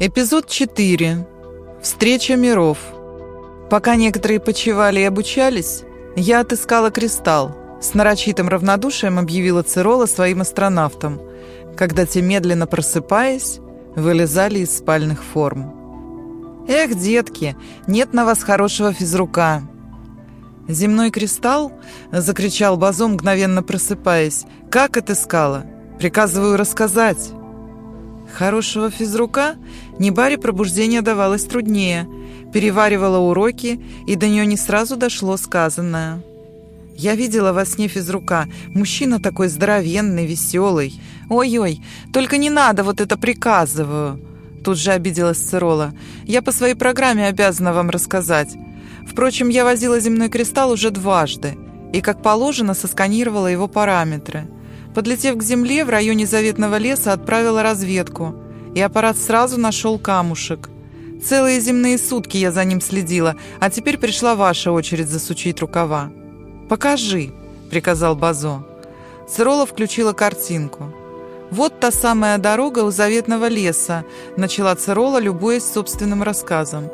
Эпизод 4. Встреча миров. Пока некоторые почивали и обучались, я отыскала кристалл. С нарочитым равнодушием объявила Цирола своим астронавтам, когда те, медленно просыпаясь, вылезали из спальных форм. «Эх, детки, нет на вас хорошего физрука!» «Земной кристалл?» — закричал Базо, мгновенно просыпаясь. «Как отыскала? Приказываю рассказать!» Хорошего физрука Небаре пробуждение давалось труднее. Переваривала уроки, и до нее не сразу дошло сказанное. Я видела во сне физрука. Мужчина такой здоровенный, веселый. «Ой-ой, только не надо, вот это приказываю!» Тут же обиделась Цирола. «Я по своей программе обязана вам рассказать. Впрочем, я возила земной кристалл уже дважды и, как положено, сосканировала его параметры. Подлетев к земле, в районе заветного леса отправила разведку, и аппарат сразу нашел камушек. Целые земные сутки я за ним следила, а теперь пришла ваша очередь засучить рукава. «Покажи», — приказал Базо. Цирола включила картинку. «Вот та самая дорога у заветного леса», — начала Цирола, любуясь собственным рассказом.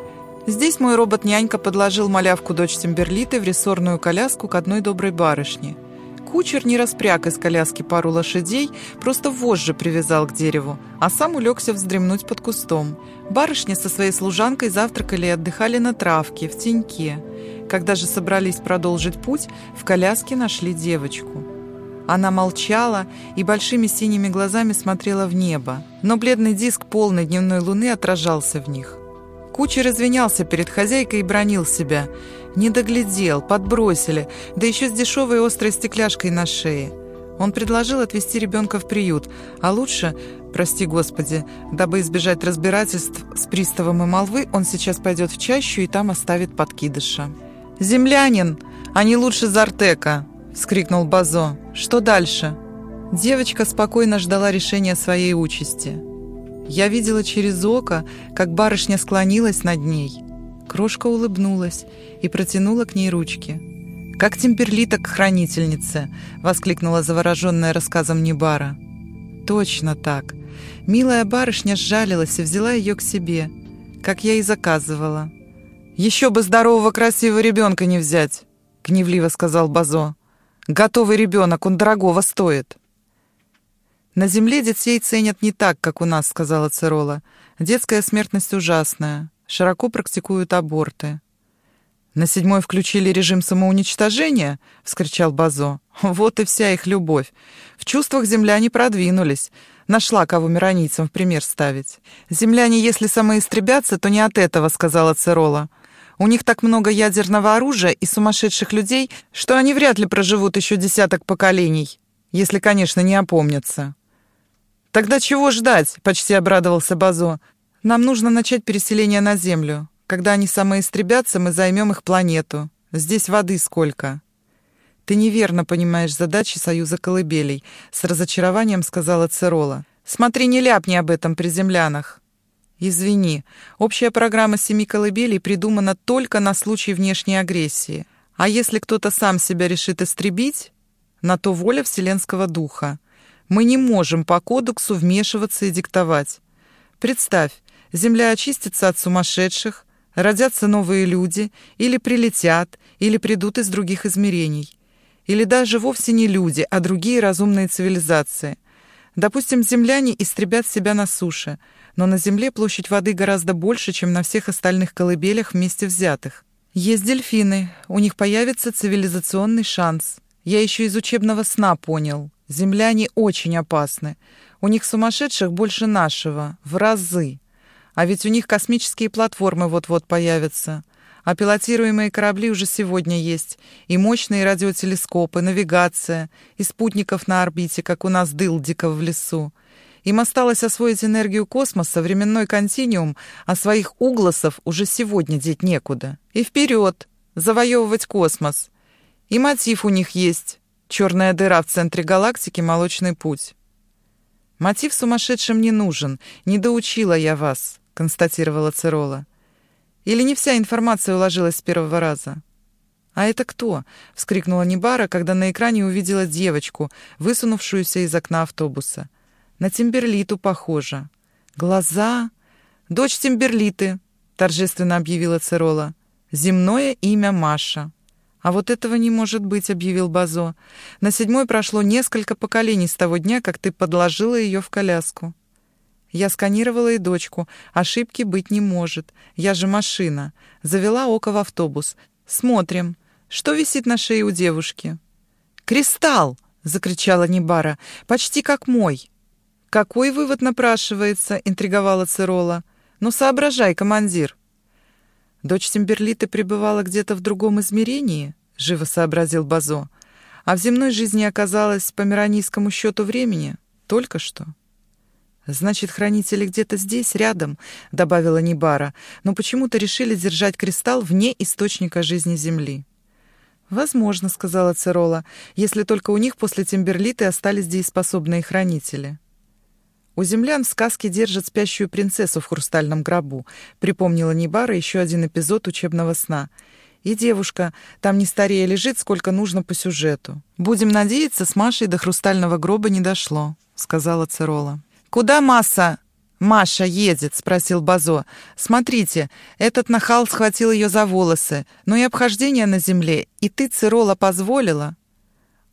Здесь мой робот-нянька подложил малявку дочь Тимберлиты в рессорную коляску к одной доброй барышне. Кучер не распряг из коляски пару лошадей, просто вожжи привязал к дереву, а сам улегся вздремнуть под кустом. Барышни со своей служанкой завтракали и отдыхали на травке, в теньке. Когда же собрались продолжить путь, в коляске нашли девочку. Она молчала и большими синими глазами смотрела в небо, но бледный диск полной дневной луны отражался в них. Кучер извинялся перед хозяйкой и бронил себя. Не доглядел, подбросили, да еще с дешевой острой стекляшкой на шее. Он предложил отвезти ребенка в приют, а лучше, прости господи, дабы избежать разбирательств с приставом и молвы, он сейчас пойдет в чащу и там оставит подкидыша. «Землянин, а не лучше Зартека!» — вскрикнул Базо. «Что дальше?» Девочка спокойно ждала решения своей участи. Я видела через око, как барышня склонилась над ней. Крошка улыбнулась и протянула к ней ручки. «Как темперлита к хранительнице!» — воскликнула завороженная рассказом Небара. «Точно так. Милая барышня сжалилась и взяла ее к себе, как я и заказывала». «Еще бы здорового красивого ребенка не взять!» — гневливо сказал Базо. «Готовый ребенок, он дорогого стоит!» «На земле детей ценят не так, как у нас», — сказала Цирола. «Детская смертность ужасная. Широко практикуют аборты». «На седьмой включили режим самоуничтожения?» — вскричал Базо. «Вот и вся их любовь. В чувствах земляне продвинулись. Нашла, кого миронийцам в пример ставить. Земляне, если самоистребятся, то не от этого», — сказала Цирола. «У них так много ядерного оружия и сумасшедших людей, что они вряд ли проживут еще десяток поколений, если, конечно, не опомнятся». «Тогда чего ждать?» — почти обрадовался Базо. «Нам нужно начать переселение на Землю. Когда они самоистребятся, мы займем их планету. Здесь воды сколько». «Ты неверно понимаешь задачи Союза Колыбелей», — с разочарованием сказала Церола. «Смотри, не ляпни об этом при землянах». «Извини, общая программа семи колыбелей придумана только на случай внешней агрессии. А если кто-то сам себя решит истребить, на то воля Вселенского Духа. Мы не можем по кодексу вмешиваться и диктовать. Представь, Земля очистится от сумасшедших, родятся новые люди, или прилетят, или придут из других измерений. Или даже вовсе не люди, а другие разумные цивилизации. Допустим, земляне истребят себя на суше, но на Земле площадь воды гораздо больше, чем на всех остальных колыбелях вместе взятых. Есть дельфины, у них появится цивилизационный шанс. Я еще из учебного сна понял. Земляне очень опасны. У них сумасшедших больше нашего, в разы. А ведь у них космические платформы вот-вот появятся. А пилотируемые корабли уже сегодня есть. И мощные радиотелескопы, навигация, и спутников на орбите, как у нас дылдиков в лесу. Им осталось освоить энергию космоса, временной континуум, а своих углосов уже сегодня деть некуда. И вперед! Завоевывать космос! И мотив у них есть Черная дыра в центре галактики — Молочный путь. «Мотив сумасшедшим не нужен. Не доучила я вас», — констатировала Цирола. «Или не вся информация уложилась с первого раза?» «А это кто?» — вскрикнула Небара, когда на экране увидела девочку, высунувшуюся из окна автобуса. «На Тимберлиту похожа. Глаза, «Дочь Тимберлиты», — торжественно объявила Церола. «Земное имя Маша». «А вот этого не может быть», — объявил Базо. «На седьмой прошло несколько поколений с того дня, как ты подложила ее в коляску». Я сканировала и дочку. Ошибки быть не может. Я же машина. Завела око в автобус. Смотрим. Что висит на шее у девушки? «Кристалл!» — закричала Небара. «Почти как мой». «Какой вывод напрашивается?» — интриговала Цирола. «Ну, соображай, командир». «Дочь Тимберлиты пребывала где-то в другом измерении?» — живо сообразил Базо. «А в земной жизни оказалась по миронийскому счету времени? Только что». «Значит, хранители где-то здесь, рядом», — добавила Нибара, «но почему-то решили держать кристалл вне источника жизни Земли». «Возможно», — сказала Церола, «если только у них после Тимберлиты остались дееспособные хранители». «У землян в сказке держат спящую принцессу в хрустальном гробу», — припомнила Нибара еще один эпизод учебного сна. «И девушка там не старее лежит, сколько нужно по сюжету. Будем надеяться, с Машей до хрустального гроба не дошло», — сказала Церола. «Куда масса?» «Маша едет?» — спросил Базо. «Смотрите, этот нахал схватил ее за волосы, но и обхождение на земле, и ты, Цирола, позволила?»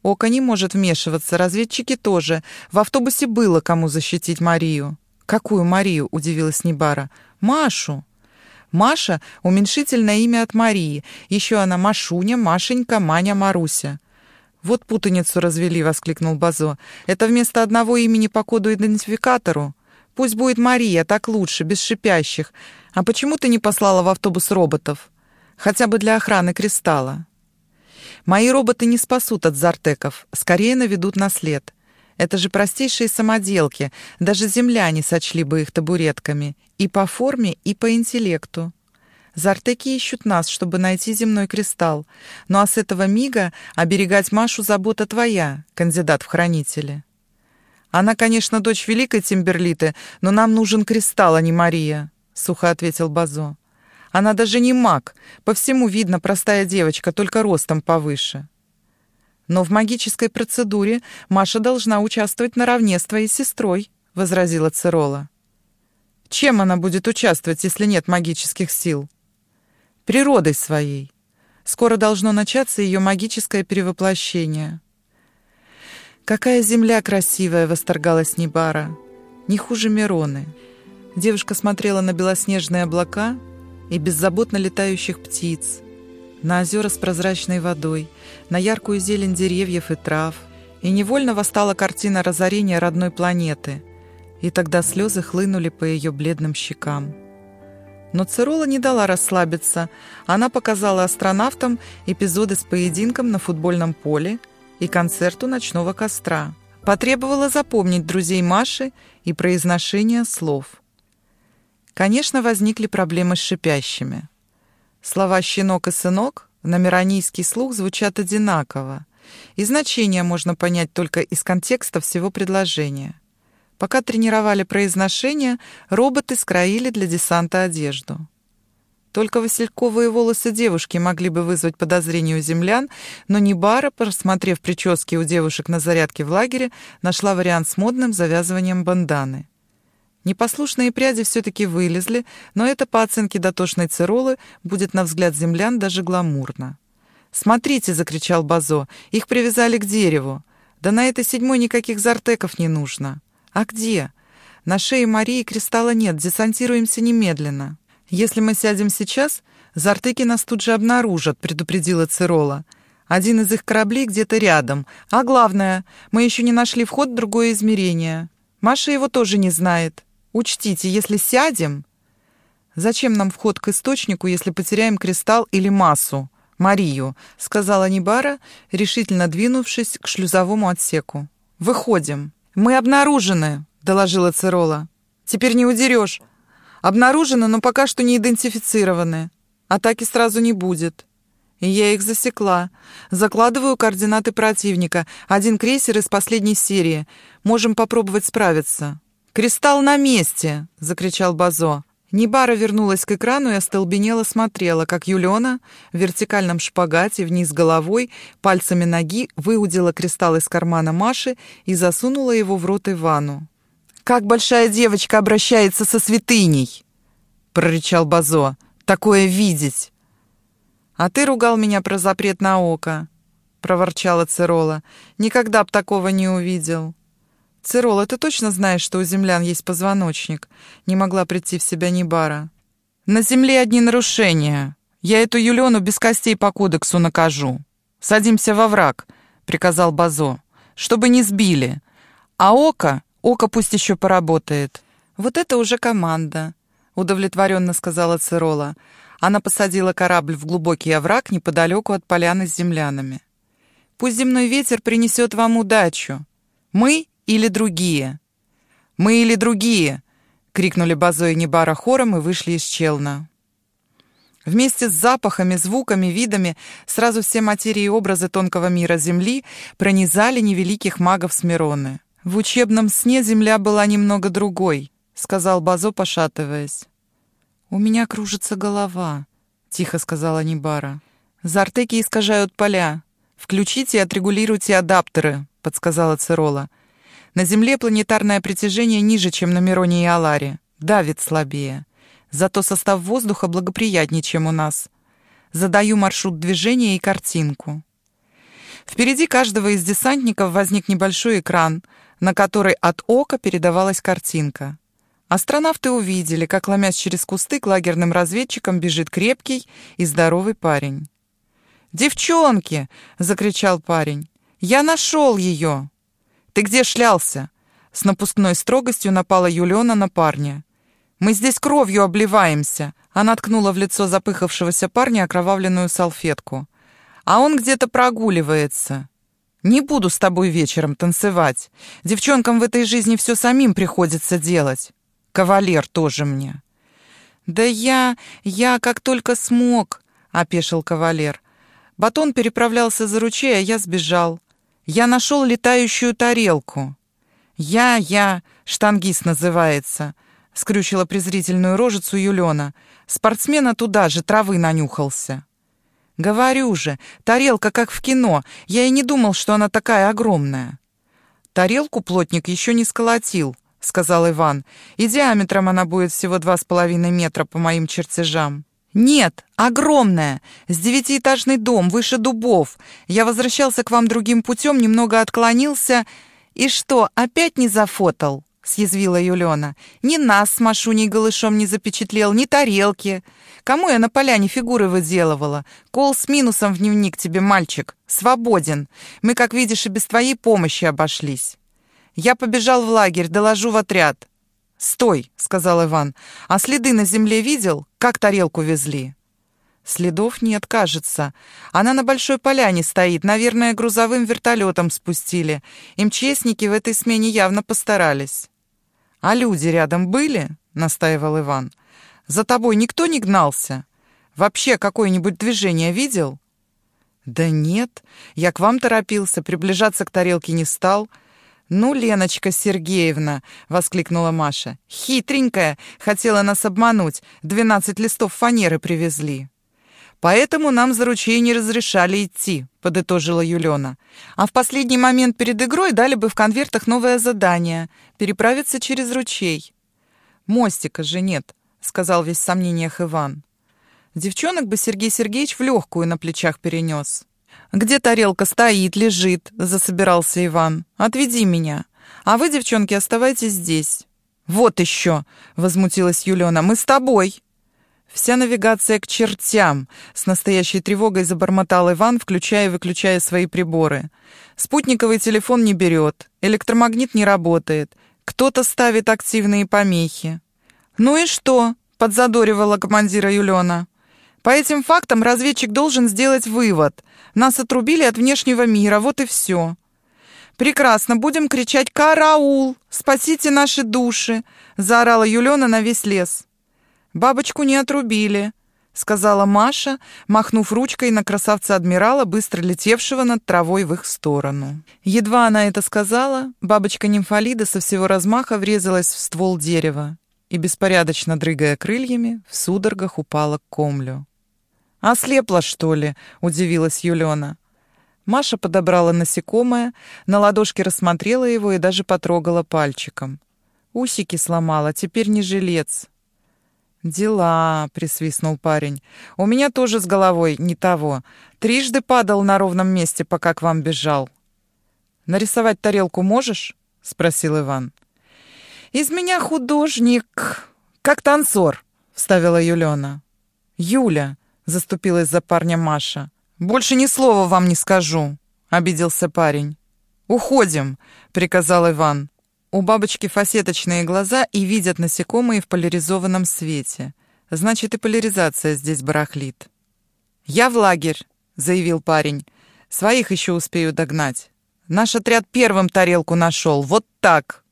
Ока не может вмешиваться, разведчики тоже. В автобусе было кому защитить Марию. «Какую Марию?» — удивилась Небара. «Машу». «Маша — уменьшительное имя от Марии. Еще она Машуня, Машенька, Маня, Маруся». «Вот путаницу развели», — воскликнул Базо. «Это вместо одного имени по коду-идентификатору. Пусть будет Мария, так лучше, без шипящих. А почему ты не послала в автобус роботов? Хотя бы для охраны кристалла». Мои роботы не спасут от зартеков, скорее наведут на след. Это же простейшие самоделки, даже земляне сочли бы их табуретками. И по форме, и по интеллекту. Зартеки ищут нас, чтобы найти земной кристалл. Ну а с этого мига оберегать Машу забота твоя, кандидат в хранители. Она, конечно, дочь великой Тимберлиты, но нам нужен кристалл, а не Мария, — сухо ответил Базо. Она даже не маг. По всему видно, простая девочка, только ростом повыше. Но в магической процедуре Маша должна участвовать наравне с твоей сестрой, — возразила Цирола. Чем она будет участвовать, если нет магических сил? Природой своей. Скоро должно начаться ее магическое перевоплощение. «Какая земля красивая!» — восторгалась Небара. «Не хуже Мироны». Девушка смотрела на белоснежные облака — и беззаботно летающих птиц, на озера с прозрачной водой, на яркую зелень деревьев и трав, и невольно восстала картина разорения родной планеты, и тогда слезы хлынули по ее бледным щекам. Но Цирола не дала расслабиться. Она показала астронавтам эпизоды с поединком на футбольном поле и концерту ночного костра. Потребовала запомнить друзей Маши и произношение слов – Конечно, возникли проблемы с шипящими. Слова «щенок» и «сынок» на миронийский слух звучат одинаково, и значение можно понять только из контекста всего предложения. Пока тренировали произношение, роботы скроили для десанта одежду. Только васильковые волосы девушки могли бы вызвать подозрение у землян, но Нибара, просмотрев прически у девушек на зарядке в лагере, нашла вариант с модным завязыванием банданы. Непослушные пряди все-таки вылезли, но это, по оценке дотошной Циролы, будет, на взгляд землян, даже гламурно. «Смотрите!» — закричал Базо. «Их привязали к дереву. Да на этой седьмой никаких зартеков не нужно. А где? На шее Марии кристалла нет, десантируемся немедленно. Если мы сядем сейчас, зартеки нас тут же обнаружат», — предупредила Цирола. «Один из их кораблей где-то рядом. А главное, мы еще не нашли вход в другое измерение. Маша его тоже не знает». Учтите, если сядем... Зачем нам вход к источнику, если потеряем кристалл или массу? Марию, сказала Нибара, решительно двинувшись к шлюзовому отсеку. Выходим. Мы обнаружены, доложила Цирола. Теперь не удерешь. Обнаружены, но пока что не идентифицированы. Атаки сразу не будет. Я их засекла. Закладываю координаты противника. Один крейсер из последней серии. Можем попробовать справиться. «Кристалл на месте!» — закричал Базо. Небара вернулась к экрану и остолбенело смотрела, как Юлиона в вертикальном шпагате вниз головой пальцами ноги выудила кристалл из кармана Маши и засунула его в рот Ивану. «Как большая девочка обращается со святыней!» — прорычал Базо. «Такое видеть!» «А ты ругал меня про запрет на око», — проворчала Цирола. «Никогда б такого не увидел». «Цирола, ты точно знаешь, что у землян есть позвоночник?» Не могла прийти в себя Нибара. «На земле одни нарушения. Я эту Юлену без костей по кодексу накажу. Садимся во враг», — приказал Базо, «чтобы не сбили. А око, око пусть еще поработает». «Вот это уже команда», — удовлетворенно сказала Цирола. Она посадила корабль в глубокий овраг неподалеку от поляны с землянами. «Пусть земной ветер принесет вам удачу. Мы или другие?» «Мы или другие!» — крикнули Базо и Небара хором и вышли из челна. Вместе с запахами, звуками, видами сразу все материи и образы тонкого мира Земли пронизали невеликих магов Смироны. В учебном сне Земля была немного другой, сказал Базо, пошатываясь. «У меня кружится голова», — тихо сказала Нибара. «Зартеки искажают поля. Включите и отрегулируйте адаптеры», — подсказала Цирола. «На Земле планетарное притяжение ниже, чем на Мироне и Аларе. Давит слабее. Зато состав воздуха благоприятнее, чем у нас. Задаю маршрут движения и картинку». Впереди каждого из десантников возник небольшой экран, на который от ока передавалась картинка. Астронавты увидели, как, ломясь через кусты, к лагерным разведчикам бежит крепкий и здоровый парень. «Девчонки!» — закричал парень. «Я нашел ее!» «Ты где шлялся?» С напускной строгостью напала Юлиона на парня. «Мы здесь кровью обливаемся!» Она ткнула в лицо запыхавшегося парня окровавленную салфетку. «А он где-то прогуливается!» «Не буду с тобой вечером танцевать. Девчонкам в этой жизни все самим приходится делать. Кавалер тоже мне». «Да я... я как только смог», — опешил кавалер. Батон переправлялся за ручей, а я сбежал. Я нашел летающую тарелку. «Я, я, штангист называется», — скрючила презрительную рожицу Юлена. «Спортсмена туда же травы нанюхался». «Говорю же, тарелка как в кино. Я и не думал, что она такая огромная». Тарелку плотник еще не сколотил, — сказал Иван, — «и диаметром она будет всего два с половиной метра по моим чертежам». «Нет, огромная, с девятиэтажный дом, выше дубов. Я возвращался к вам другим путем, немного отклонился. И что, опять не зафотал?» — съязвила Юлена. «Ни нас с Машуней голышом не запечатлел, ни тарелки. Кому я на поляне фигуры выделывала? Кол с минусом в дневник тебе, мальчик. Свободен. Мы, как видишь, и без твоей помощи обошлись». Я побежал в лагерь, доложу в отряд. «Стой!» — сказал Иван. «А следы на земле видел? Как тарелку везли?» «Следов нет, кажется. Она на большой поляне стоит. Наверное, грузовым вертолетом спустили. Им честники в этой смене явно постарались». «А люди рядом были?» — настаивал Иван. «За тобой никто не гнался? Вообще какое-нибудь движение видел?» «Да нет. Я к вам торопился, приближаться к тарелке не стал. «Ну, Леночка Сергеевна!» — воскликнула Маша. «Хитренькая! Хотела нас обмануть. Двенадцать листов фанеры привезли». «Поэтому нам за ручей не разрешали идти», — подытожила Юлена. «А в последний момент перед игрой дали бы в конвертах новое задание — переправиться через ручей». «Мостика же нет», — сказал весь в сомнениях Иван. «Девчонок бы Сергей Сергеевич в легкую на плечах перенес». «Где тарелка стоит, лежит?» — засобирался Иван. «Отведи меня. А вы, девчонки, оставайтесь здесь». «Вот еще!» — возмутилась Юлена. «Мы с тобой!» «Вся навигация к чертям!» — с настоящей тревогой забормотал Иван, включая и выключая свои приборы. «Спутниковый телефон не берет, электромагнит не работает, кто-то ставит активные помехи». «Ну и что?» — подзадоривала командира Юлена. По этим фактам разведчик должен сделать вывод. Нас отрубили от внешнего мира, вот и все. «Прекрасно, будем кричать «Караул! Спасите наши души!» — заорала Юлена на весь лес. «Бабочку не отрубили», — сказала Маша, махнув ручкой на красавца-адмирала, быстро летевшего над травой в их сторону. Едва она это сказала, бабочка-нимфолида со всего размаха врезалась в ствол дерева и, беспорядочно дрыгая крыльями, в судорогах упала к комлю. «Ослепла, что ли?» — удивилась Юлена. Маша подобрала насекомое, на ладошке рассмотрела его и даже потрогала пальчиком. Усики сломала, теперь не жилец. «Дела», — присвистнул парень. «У меня тоже с головой не того. Трижды падал на ровном месте, пока к вам бежал». «Нарисовать тарелку можешь?» — спросил Иван. «Из меня художник, как танцор», — вставила Юлена. «Юля», — заступилась за парня Маша. «Больше ни слова вам не скажу», — обиделся парень. «Уходим», — приказал Иван. У бабочки фасеточные глаза и видят насекомые в поляризованном свете. Значит, и поляризация здесь барахлит. «Я в лагерь», — заявил парень. «Своих еще успею догнать. Наш отряд первым тарелку нашел. Вот так!»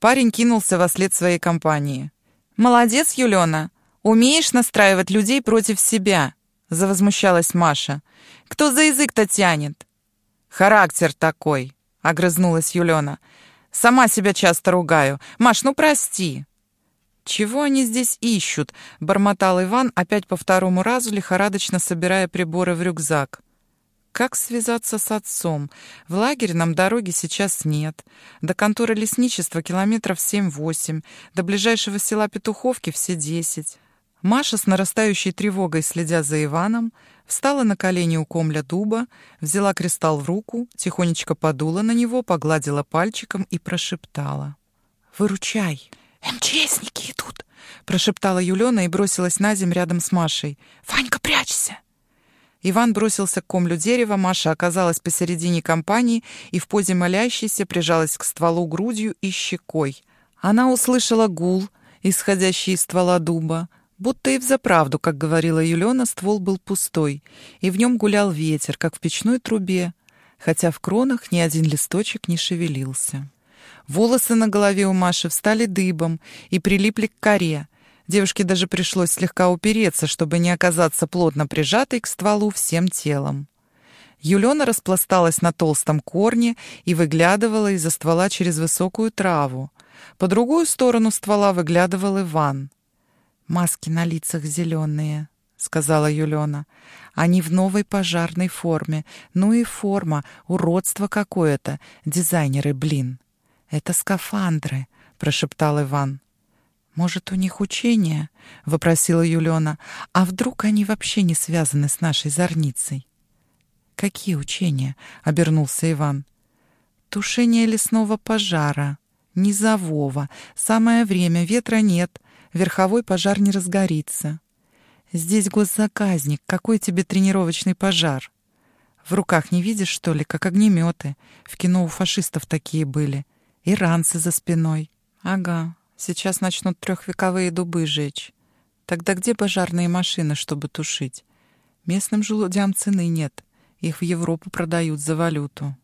Парень кинулся во след своей компании. «Молодец, Юлена. Умеешь настраивать людей против себя», — завозмущалась Маша. «Кто за язык-то тянет?» «Характер такой», — огрызнулась Юлена. Сама себя часто ругаю. Маш, ну прости». «Чего они здесь ищут?» — бормотал Иван, опять по второму разу лихорадочно собирая приборы в рюкзак. «Как связаться с отцом? В лагерь нам дороги сейчас нет. До конторы лесничества километров семь-восемь, до ближайшего села Петуховки все десять». Маша с нарастающей тревогой, следя за Иваном, встала на колени у комля дуба, взяла кристалл в руку, тихонечко подула на него, погладила пальчиком и прошептала. «Выручай!» «МЧСники идут!» — прошептала Юлена и бросилась на земь рядом с Машей. «Ванька, прячься!» Иван бросился к комлю дерева, Маша оказалась посередине компании и в позе молящейся прижалась к стволу грудью и щекой. Она услышала гул, исходящий из ствола дуба, Будто и взаправду, как говорила Юлена, ствол был пустой, и в нем гулял ветер, как в печной трубе, хотя в кронах ни один листочек не шевелился. Волосы на голове у Маши встали дыбом и прилипли к коре. Девушке даже пришлось слегка упереться, чтобы не оказаться плотно прижатой к стволу всем телом. Юлена распласталась на толстом корне и выглядывала из-за ствола через высокую траву. По другую сторону ствола выглядывал Иван. «Маски на лицах зеленые», — сказала Юлена. «Они в новой пожарной форме. Ну и форма, уродство какое-то. Дизайнеры, блин». «Это скафандры», — прошептал Иван. «Может, у них учения?» — вопросила Юлена. «А вдруг они вообще не связаны с нашей зорницей?» «Какие учения?» — обернулся Иван. «Тушение лесного пожара. Низового. Самое время, ветра нет верховой пожар не разгорится. Здесь госзаказник, какой тебе тренировочный пожар? В руках не видишь, что ли, как огнеметы? В кино у фашистов такие были. И ранцы за спиной. Ага, сейчас начнут трехвековые дубы жечь. Тогда где пожарные машины, чтобы тушить? Местным желудям цены нет. Их в Европу продают за валюту.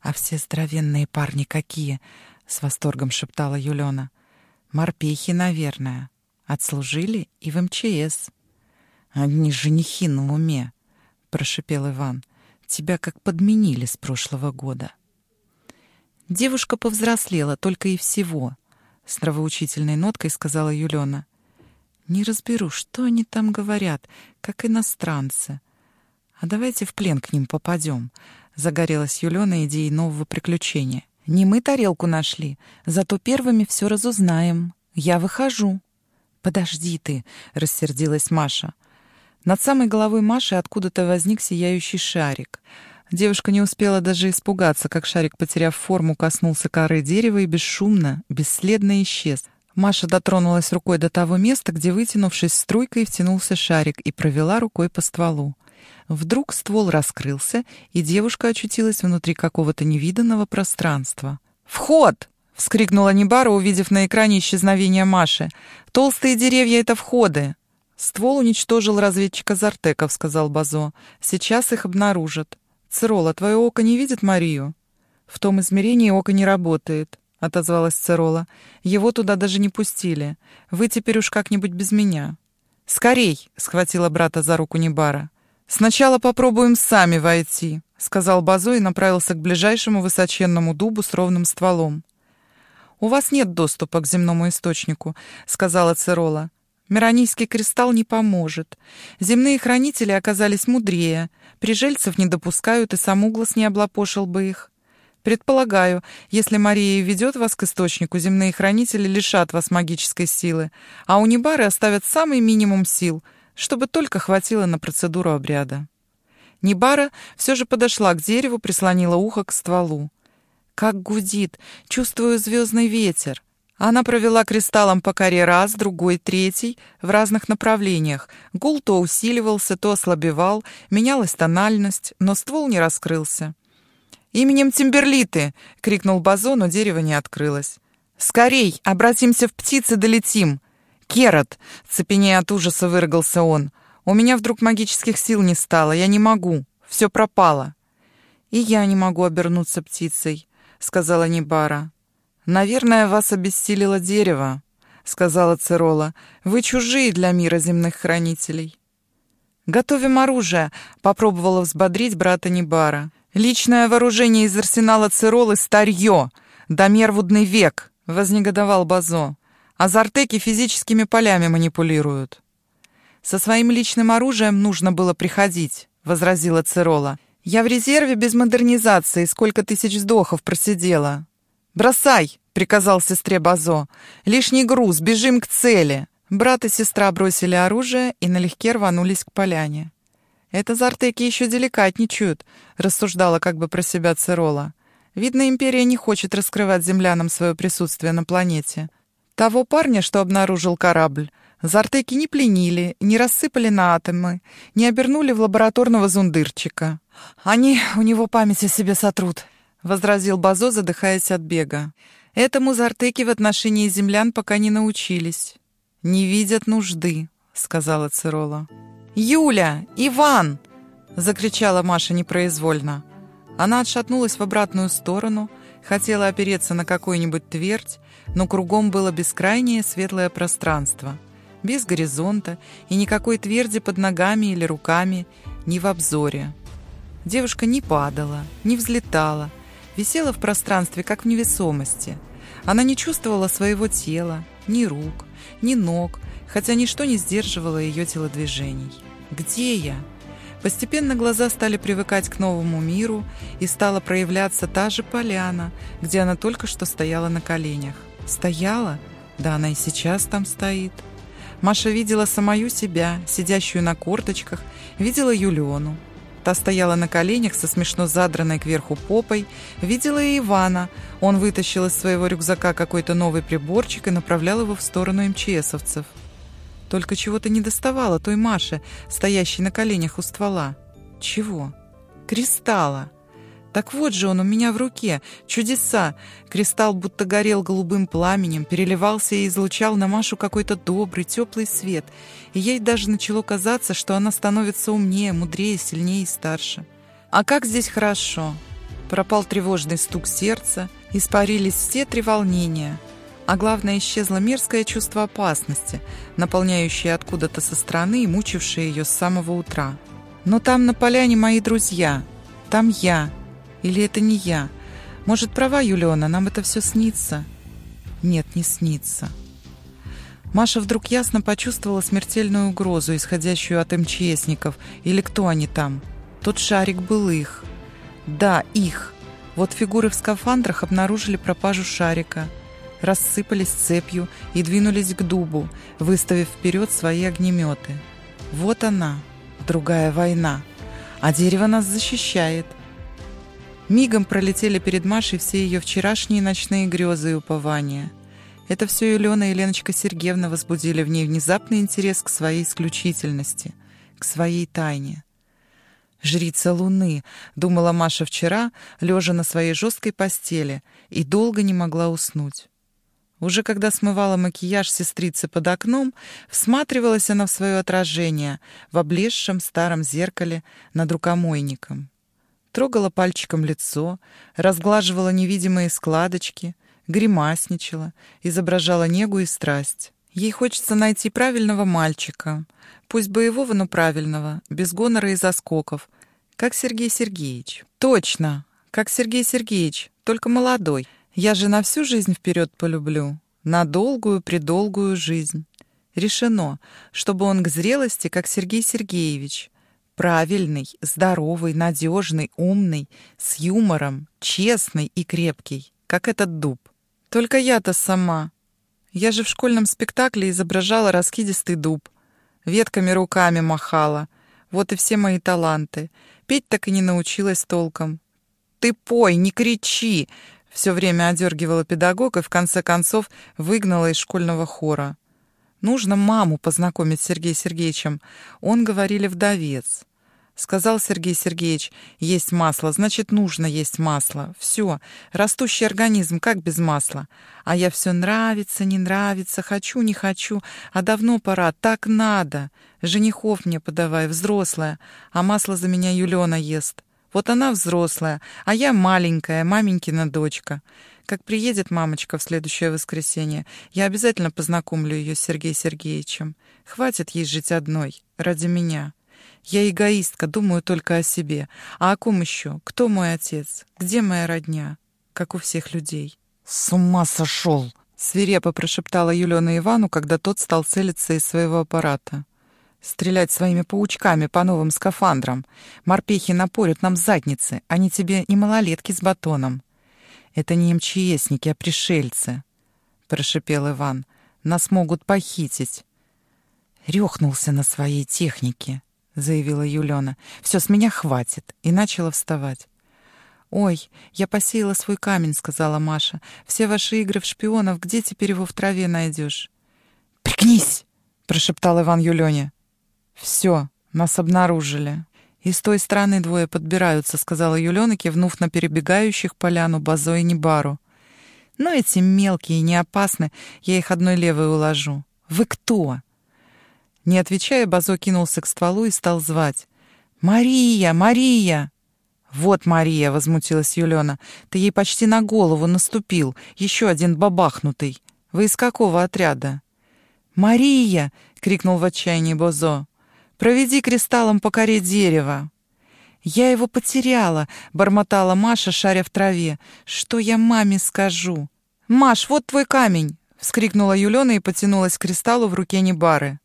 «А все здоровенные парни какие!» — с восторгом шептала Юлена. Морпехи, наверное. Отслужили и в МЧС. Одни женихи на уме, прошипел Иван. Тебя как подменили с прошлого года. Девушка повзрослела только и всего, с нравоучительной ноткой сказала Юлена. Не разберу, что они там говорят, как иностранцы. А давайте в плен к ним попадем. Загорелась Юлена идеей нового приключения. Не мы тарелку нашли, зато первыми все разузнаем. Я выхожу. Подожди ты, рассердилась Маша. Над самой головой Маши откуда-то возник сияющий шарик. Девушка не успела даже испугаться, как шарик, потеряв форму, коснулся коры дерева и бесшумно, бесследно исчез. Маша дотронулась рукой до того места, где, вытянувшись струйкой, втянулся шарик и провела рукой по стволу. Вдруг ствол раскрылся, и девушка очутилась внутри какого-то невиданного пространства. «Вход!» — вскрикнула Небара, увидев на экране исчезновение Маши. «Толстые деревья — это входы!» «Ствол уничтожил разведчика Зартеков», — сказал Базо. «Сейчас их обнаружат. Цирола, твое око не видит Марию?» «В том измерении око не работает», — отозвалась Цирола. «Его туда даже не пустили. Вы теперь уж как-нибудь без меня». «Скорей!» — схватила брата за руку Небара. «Сначала попробуем сами войти», — сказал Базо и направился к ближайшему высоченному дубу с ровным стволом. «У вас нет доступа к земному источнику», — сказала Цирола. «Миранийский кристалл не поможет. Земные хранители оказались мудрее. Прижельцев не допускают, и сам Углас не облапошил бы их. Предполагаю, если Мария ведет вас к источнику, земные хранители лишат вас магической силы, а у Небары оставят самый минимум сил, чтобы только хватило на процедуру обряда. Небара все же подошла к дереву, прислонила ухо к стволу. Как гудит, чувствую звездный ветер. Она провела кристаллом по коре раз, другой, третий, в разных направлениях. Гул то усиливался, то ослабевал, менялась тональность, но ствол не раскрылся. «Именем Тимберлиты!» — крикнул Базо, но дерево не открылось. «Скорей! Обратимся в птицы, долетим!» «Керат!» — цепенея от ужаса выругался он. «У меня вдруг магических сил не стало, я не могу, все пропало». «И я не могу обернуться птицей», — сказала Нибара. «Наверное, вас обессилило дерево», — сказала Церола. «Вы чужие для мира земных хранителей». «Готовим оружие», — попробовала взбодрить брата Нибара. «Личное вооружение из арсенала Циролы — старье! Домервудный век!» — вознегодовал Базо. «А зартеки физическими полями манипулируют». «Со своим личным оружием нужно было приходить», — возразила Цирола. «Я в резерве без модернизации, сколько тысяч вздохов просидела». «Бросай!» — приказал сестре Базо. «Лишний груз, бежим к цели!» Брат и сестра бросили оружие и налегке рванулись к поляне. «Это зартеки еще деликатничают», — рассуждала как бы про себя Цирола. «Видно, империя не хочет раскрывать землянам свое присутствие на планете. Того парня, что обнаружил корабль, зартеки не пленили, не рассыпали на атомы, не обернули в лабораторного зундырчика. Они у него память о себе сотрут», — возразил Базо, задыхаясь от бега. «Этому зартеки в отношении землян пока не научились». «Не видят нужды», — сказала Цирола. «Юля! Иван!» — закричала Маша непроизвольно. Она отшатнулась в обратную сторону, хотела опереться на какую-нибудь твердь, но кругом было бескрайнее светлое пространство, без горизонта и никакой тверди под ногами или руками, ни в обзоре. Девушка не падала, не взлетала, висела в пространстве, как в невесомости. Она не чувствовала своего тела, ни рук, ни ног, хотя ничто не сдерживало ее телодвижений. «Где я?» Постепенно глаза стали привыкать к новому миру, и стала проявляться та же поляна, где она только что стояла на коленях. Стояла? Да она и сейчас там стоит. Маша видела самую себя, сидящую на корточках, видела Юлиону. Та стояла на коленях со смешно задранной кверху попой. Видела и Ивана. Он вытащил из своего рюкзака какой-то новый приборчик и направлял его в сторону МЧСовцев. Только чего-то не доставало той Маше, стоящей на коленях у ствола. Чего? Кристалла. Так вот же он у меня в руке. Чудеса! Кристалл будто горел голубым пламенем, переливался и излучал на Машу какой-то добрый, теплый свет. И ей даже начало казаться, что она становится умнее, мудрее, сильнее и старше. А как здесь хорошо! Пропал тревожный стук сердца, испарились все три волнения — а главное, исчезло мерзкое чувство опасности, наполняющее откуда-то со стороны и мучившее ее с самого утра. Но там на поляне мои друзья. Там я. Или это не я? Может, права Юлиона, нам это все снится? Нет, не снится. Маша вдруг ясно почувствовала смертельную угрозу, исходящую от МЧСников. Или кто они там? Тот шарик был их. Да, их. Вот фигуры в скафандрах обнаружили пропажу шарика – рассыпались цепью и двинулись к дубу, выставив вперед свои огнеметы. Вот она, другая война, а дерево нас защищает. Мигом пролетели перед Машей все ее вчерашние ночные грезы и упования. Это все Юлена и Леночка Сергеевна возбудили в ней внезапный интерес к своей исключительности, к своей тайне. «Жрица Луны», — думала Маша вчера, лежа на своей жесткой постели, и долго не могла уснуть. Уже когда смывала макияж сестрицы под окном, всматривалась она в свое отражение в облезшем старом зеркале над рукомойником. Трогала пальчиком лицо, разглаживала невидимые складочки, гримасничала, изображала негу и страсть. Ей хочется найти правильного мальчика, пусть боевого, но правильного, без гонора и заскоков, как Сергей Сергеевич. Точно, как Сергей Сергеевич, только молодой — я же на всю жизнь вперед полюблю, на долгую-предолгую жизнь. Решено, чтобы он к зрелости, как Сергей Сергеевич, Правильный, здоровый, надежный, умный, с юмором, честный и крепкий, как этот дуб. Только я-то сама. Я же в школьном спектакле изображала раскидистый дуб. Ветками руками махала. Вот и все мои таланты. Петь так и не научилась толком. «Ты пой, не кричи!» Все время одергивала педагог и в конце концов выгнала из школьного хора. Нужно маму познакомить с Сергеем Сергеевичем. Он, говорили, вдовец. Сказал Сергей Сергеевич, есть масло, значит, нужно есть масло. Все, растущий организм, как без масла. А я все нравится, не нравится, хочу, не хочу. А давно пора, так надо. Женихов мне подавай, взрослая. А масло за меня Юлена ест. Вот она взрослая, а я маленькая, маменькина дочка. Как приедет мамочка в следующее воскресенье, я обязательно познакомлю ее с Сергеем Сергеевичем. Хватит ей жить одной, ради меня. Я эгоистка, думаю только о себе. А о ком еще? Кто мой отец? Где моя родня? Как у всех людей. «С ума сошел!» — свирепо прошептала Юлена Ивану, когда тот стал целиться из своего аппарата. «Стрелять своими паучками по новым скафандрам. Морпехи напорят нам задницы, они тебе не малолетки с батоном». «Это не МЧСники, а пришельцы», — прошипел Иван. «Нас могут похитить». Рёхнулся на своей технике, заявила Юлена. Все, с меня хватит. И начала вставать. «Ой, я посеяла свой камень», — сказала Маша. «Все ваши игры в шпионов, где теперь его в траве найдешь?» «Пригнись!» — прошептал Иван Юлене. «Все, нас обнаружили». «И с той стороны двое подбираются», — сказала Юлена, кивнув на перебегающих поляну Базо и Небару. «Но «Ну, эти мелкие не опасны, я их одной левой уложу». «Вы кто?» Не отвечая, Базо кинулся к стволу и стал звать. «Мария! Мария!» «Вот Мария!» — возмутилась Юлена. «Ты ей почти на голову наступил. Еще один бабахнутый. Вы из какого отряда?» «Мария!» — крикнул в отчаянии Бозо. Проведи кристаллом по коре дерева». «Я его потеряла», — бормотала Маша, шаря в траве. «Что я маме скажу?» «Маш, вот твой камень!» — вскрикнула Юлена и потянулась к кристаллу в руке Небары.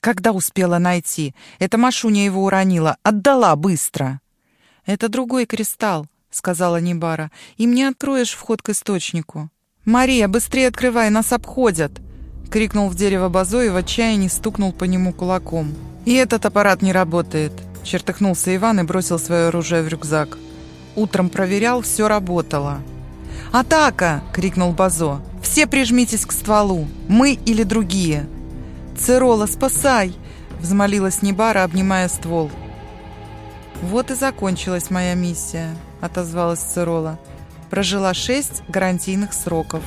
«Когда успела найти? Это Машуня его уронила. Отдала быстро!» «Это другой кристалл», — сказала Небара. «Им не откроешь вход к источнику». «Мария, быстрее открывай, нас обходят!» — крикнул в дерево Базо и в стукнул по нему кулаком. «И этот аппарат не работает», — чертыхнулся Иван и бросил свое оружие в рюкзак. Утром проверял, все работало. «Атака!» — крикнул Базо. «Все прижмитесь к стволу! Мы или другие!» «Церола, спасай!» — взмолилась Небара, обнимая ствол. «Вот и закончилась моя миссия», — отозвалась Церола. «Прожила шесть гарантийных сроков.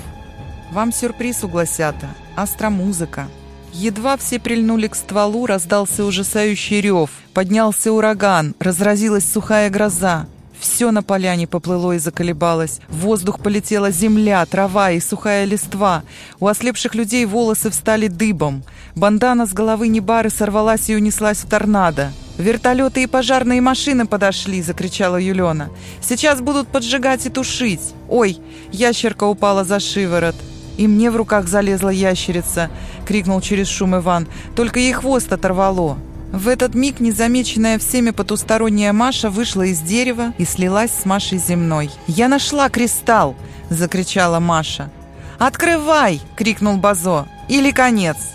Вам сюрприз у Гласята. Астромузыка». Едва все прильнули к стволу, раздался ужасающий рев. Поднялся ураган, разразилась сухая гроза. Все на поляне поплыло и заколебалось. В воздух полетела земля, трава и сухая листва. У ослепших людей волосы встали дыбом. Бандана с головы Небары сорвалась и унеслась в торнадо. «Вертолеты и пожарные машины подошли!» — закричала Юлена. «Сейчас будут поджигать и тушить!» «Ой!» — ящерка упала за шиворот. «И мне в руках залезла ящерица!» — крикнул через шум Иван. «Только ей хвост оторвало!» В этот миг незамеченная всеми потусторонняя Маша вышла из дерева и слилась с Машей земной. «Я нашла кристалл!» — закричала Маша. «Открывай!» — крикнул Базо. «Или конец!»